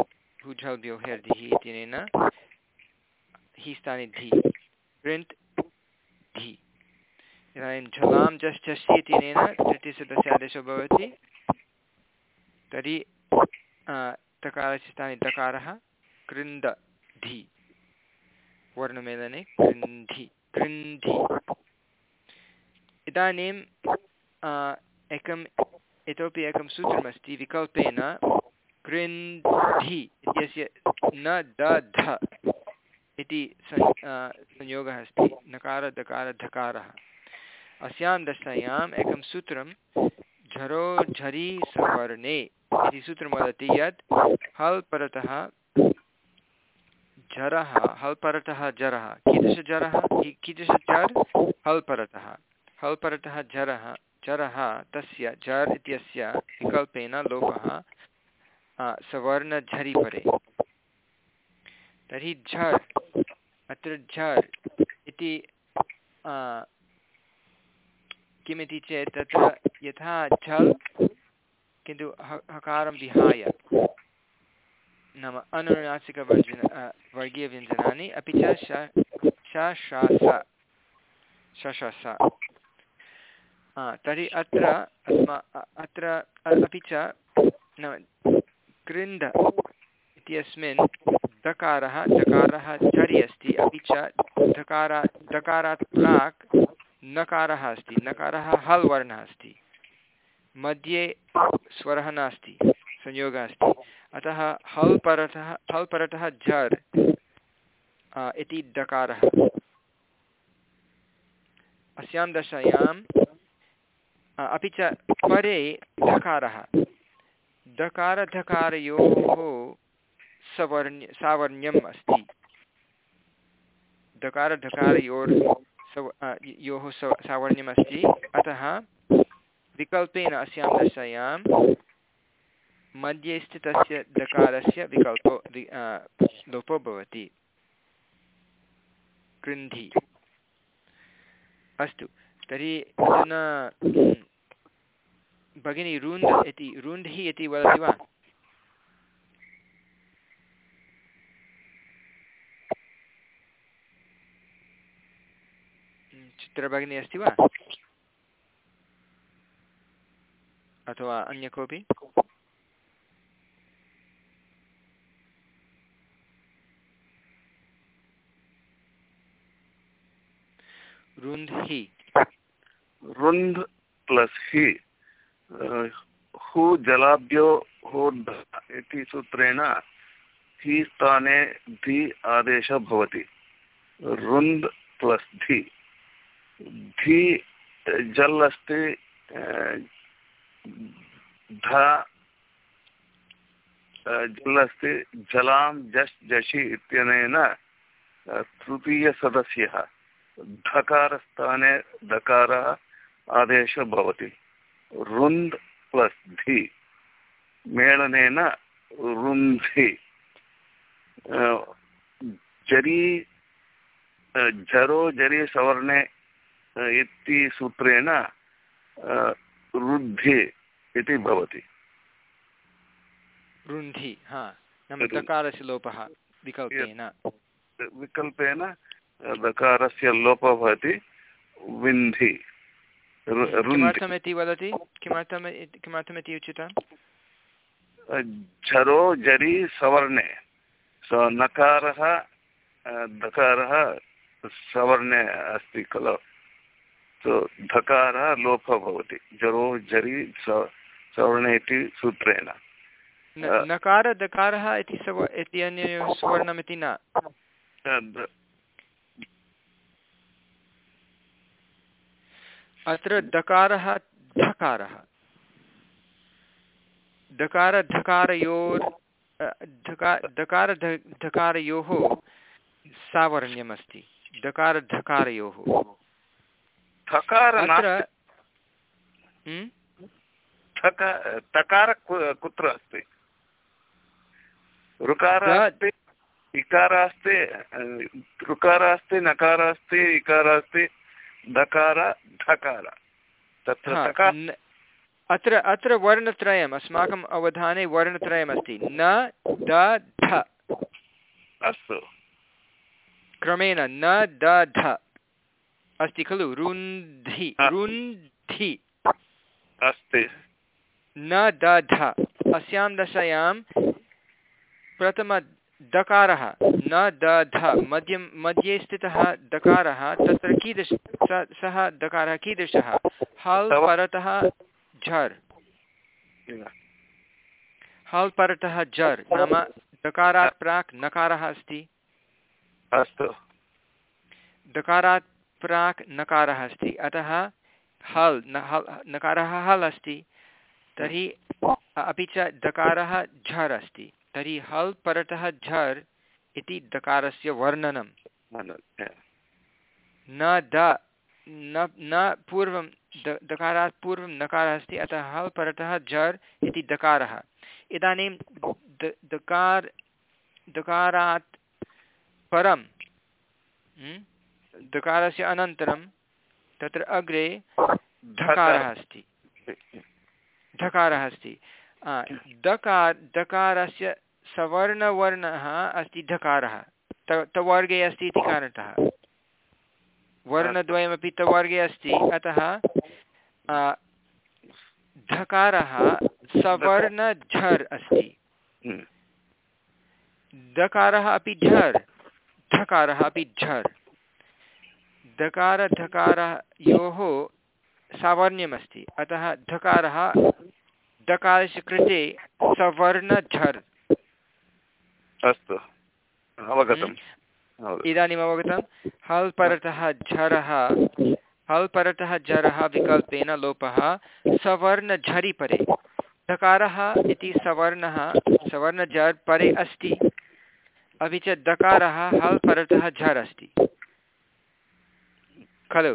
हु झल्भ्यो हेर्धिः इत्यनेन हि स्थाने धि। धि इदानीं झलां झषि इत्यनेन तृतीयसदस्य आदेशो भवति। तर्हि तकारस्य स्थाने दकारः कृन्द, धि। वर्णमेलने कृन्धि कृन्धि। इदानीम् एकम्, इतोपि एकं सूत्रमस्ति विकल्पेन, कृन्धि इत्यस्य न द, ध इति संयोगः अस्ति, नकार दकार धकारः। अस्यां दशायाम् एकं सूत्रं झरो झरि सवर्णे इति सूत्रं वदति यत् हल् परतः झरः हल् परतः जरः कीदृशजरः कीदृशजर् हल् परतः हल् परतः जरः जरः तस्य जर् इत्यस्य विकल्पेन लोपः सवर्णझरि परे तर्हि झर्, अत्र झर् इति किमिति चेत् तत्र यथा झल् किन्तु हकारं विहाय। नाम अनुनासिकवर्जन वर्गीयव्यञ्जनानि, अपि च श श स तर्हि अत्र, अस्मा अत्र अपि च नाम कृन्द इत्यस्मिन् दकारः दकारः झरि अस्ति अपि च दकारा दकारात् प्राक् नकारः अस्ति। नकारः हल् वर्णः अस्ति। मध्ये स्वरः नास्ति, संयोगः अस्ति। अतः हल् परतः हल् परतः झर् इति दकारः अस्यां दशायाम् अपि च परे धकारः दकारधकारयोः सवर्ण्य, सावर्ण्यम् अस्ति। दकारढकारयोर् सव योः सावर्ण्यम् अस्ति अतः विकल्पेन अस्यां दशायां मध्ये स्थितस्य दकारस्य विकल्पो लोपो भवति। कृन्धि। अस्तु, तर्हि अधुना, भगिनी रुण्ड् इति रुण्ढि इति वदति वा? चित्रभगिनी अस्ति वा अथवा अन्य कोऽपि रुन्ध् हि रुन्ध् प्लस् हि हु जलाभ्यो इति सूत्रेण हि स्थाने धि आदेशः भवति रुन्द् प्लस् धि धि जल् अस्ति धा जल् अस्ति जलां जश् जषि इत्यनेन तृतीयसदस्यः। धकारस्थाने धकारः आदेशः भवति। रुन्द् प्लस् धि। मेलनेन रुन्धि जरी जरो जरि सवर्णे इति सूत्रेण रुद्धि इति भवति। रुन्धि हा नाम दकारस्य लोपः विकल्पेन। विकल्पेन दकारस्य लोपः भवति विन्धि किमर्थमिति वदति? किमर्थं किमर्थमिति उच्यताम्? झरो जरि सवर्णे। स नकारः दकारः सवर्णे अस्ति खलु। सो धकारः लोपः भवति। जरो जरि सवर्णे इति सूत्रेण। नकार दकारः इति सव इति अन्ययोः सुवर्णमिति न। अत्र दकारः धकारः। दकारधकारयोर् दकार धकारयोः सावर्ण्यमस्ति। दकारधकारयोः अत्र तकार कुत्र अस्ति? ऋकार अस्ति इकार अस्ति ऋकार अस्ति नकार अस्ति इकार अस्ति धकार तत्र अत्र अत्र वर्णत्रयम् अस्माकम् अवधाने वर्णत्रयमस्ति न द ध। अस्तु। क्रमेण न द ध। अस्ति खलु? रुन्धि। रुन्धि। अस्ति। न द ध। अस्यां दशायां प्रथमदकारः। न द ध। मध्यं मध्ये स्थितः दकारः तत्र कीदृश सः दकारः कीदृशः? हल् परतः झर्। हल् परतः झर्। नाम दकारात् प्राक् नकारः अस्ति। अस्तु। दकारात् प्राक् नकारः अस्ति। अतः हल् न नकारः हल् अस्ति तर्हि अपि च दकारः झर् अस्ति। तर्हि हल् परतः झर् इति दकारस्य वर्णनं। न द न न पूर्वं द दकारात् पूर्वं नकारः अस्ति अतः हल् परतः झर् इति दकारः। इदानीं दकार दकारात् परं दकारस्य अनन्तरं तत्र अग्रे धकारः अस्ति। धकारः अस्ति। दकार दकारस्य सवर्णवर्णः अस्ति धकारः। तवर्गे अस्ति इति कारणतः। वर्णद्वयमपि तवर्गे अस्ति। अतः धकारः सवर्णझर् अस्ति। दकारः अपि झर् धकारः अपि झर्। दकारधकारयोः सावर्ण्यमस्ति अतः धकारः दकारस्य कृते सवर्णझर्। अस्तु अवगतम् इदानीम् अवगतं। हल् परतः झरः हल् परतः झरः विकल्पेन लोपः सवर्णझरि परे दकारः इति सवर्णः सवर्णझर् परे अस्ति। अपि च दकारः हल् परतः झर् अस्ति। खलु।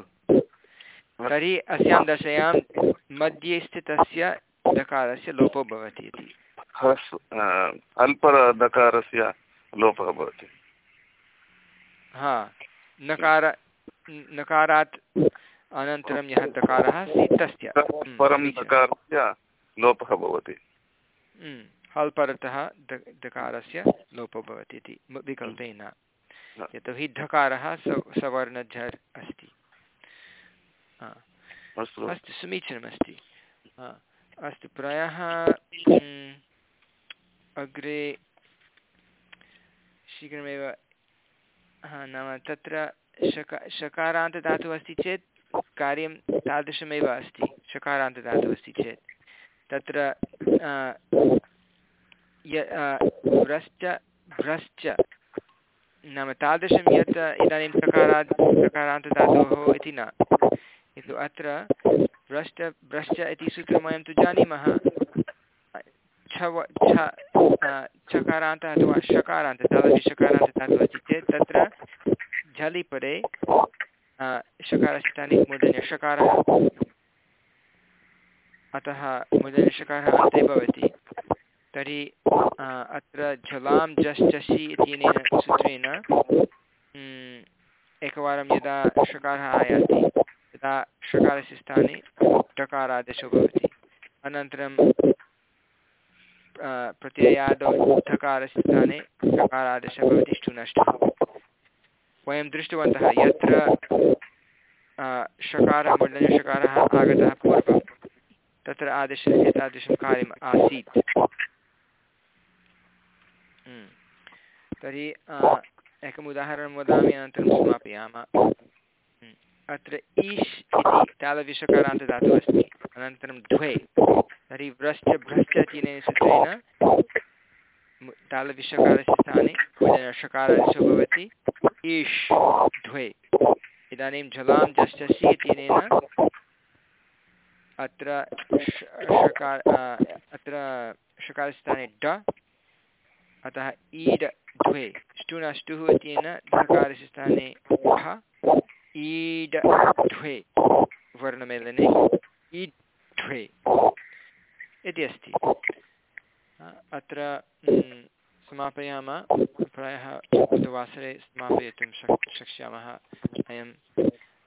तर्हि अस्यां दशायां मध्ये स्थितस्य दकारस्य लोपो भवति इति। अल्पदकारस्य लोपः भवति। हा नकार नकारात् अनन्तरं यः दकारः अस्ति तस्य। परं दकारस्य लोपः भवति। हल् परतः दकारस्य लोपो भवति इति विकल्पेन। यतोहि धकारः सवर्णझर् अस्ति। अस्तु। अस्तु समीचीनमस्ति। अस्तु प्रायः अग्रे शीघ्रमेव नाम तत्र शका शकारान्तधातुः अस्ति चेत् कार्यं तादृशमेव अस्ति। शकारान्तधातुः अस्ति चेत्। तत्र व्रश्च भ्रश्च नाम तादृशं यत् इदानीं सकारात् सकारान्तधातोः इति न। किन्तु अत्र भ्रष्ट भ्रश्च इति सूत्रं वयं तु जानीमः। छव, छ चकारान्तः अथवा शकारान्तः तादृश शकारान्तधातुः अस्ति चेत् तत्र झलि पदे शकारस्थाने मूर्धन्यषकारः अतः मूर्धन्यषकारः अन्ते भवति। तर्हि अत्र झलां जस् इत्यनेन सूत्रेण एकवारं यदा षकारः आयाति तदा षकारस्य स्थाने टकारादेशो भवति अनन्तरं प्रत्ययादौ ठकारस्य स्थाने षकारादेशः भवति ष्टुनष्टः वयं दृष्टवन्तः यत्र षकारः मुण्डनषकारः आगतः पूर्वं, तत्र आदेशस्य तादृशं कार्यम् आसीत् हम्म। तर्हि एकम् उदाहरणं वदामि, अनन्तरं समापयामः। अत्र ईश् इति तालविषकारान्तदातुः अस्ति अनन्तरं द्वे। तर्हि व्रश्च भ्रश्च इत्यनेन सूत्रेण तालविषकारस्य स्थाने षकारादेशो भवति। ईश् द्वे। इदानीं झलां जश्चसि इत्यनेन अत्र अत्र षकारस्थाने ड, अतः ईड् द्वे। ष्टुनष्टुः इत्यनेन ढकारस्य स्थाने ढ। ईड् द्वे वर्णमेलने ईड् द्वे इति अस्ति। अत्र समापयामः। प्रायः बुधवासरे समापयितुं शक् शक्ष्यामः। वयम्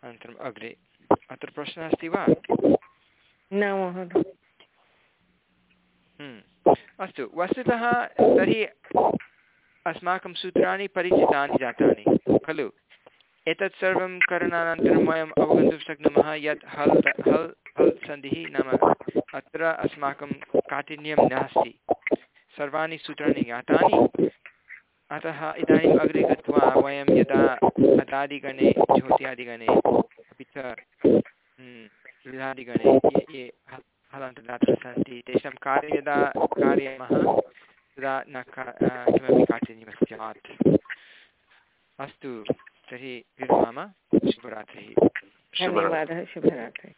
अनन्तरम् अग्रे। अत्र प्रश्नः अस्ति वा? न। अस्तु। वस्तुतः तर्हि अस्माकं सूत्राणि परिचितानि जातानि खलु? एतत् सर्वं करणानन्तरं वयम् अवगन्तुं शक्नुमः यत् हल् हल् हल् सन्धिः नाम अत्र अस्माकं काठिन्यं नास्ति। सर्वाणि सूत्राणि ज्ञातानि। अतः इदानीम् अग्रे गत्वा वयं यदा हतादिगणे ज्योत्यादिगणे अपि च लृधादिगणे ये ये हलन्तदातः सन्ति, तेषां कार्यं यदा कारयामः, तदा न का, किमपि काठिन्यं स्यात्। अस्तु। तर्हि विरमामः शुभरात्रिः। धन्यवादः शुभरात्रिः।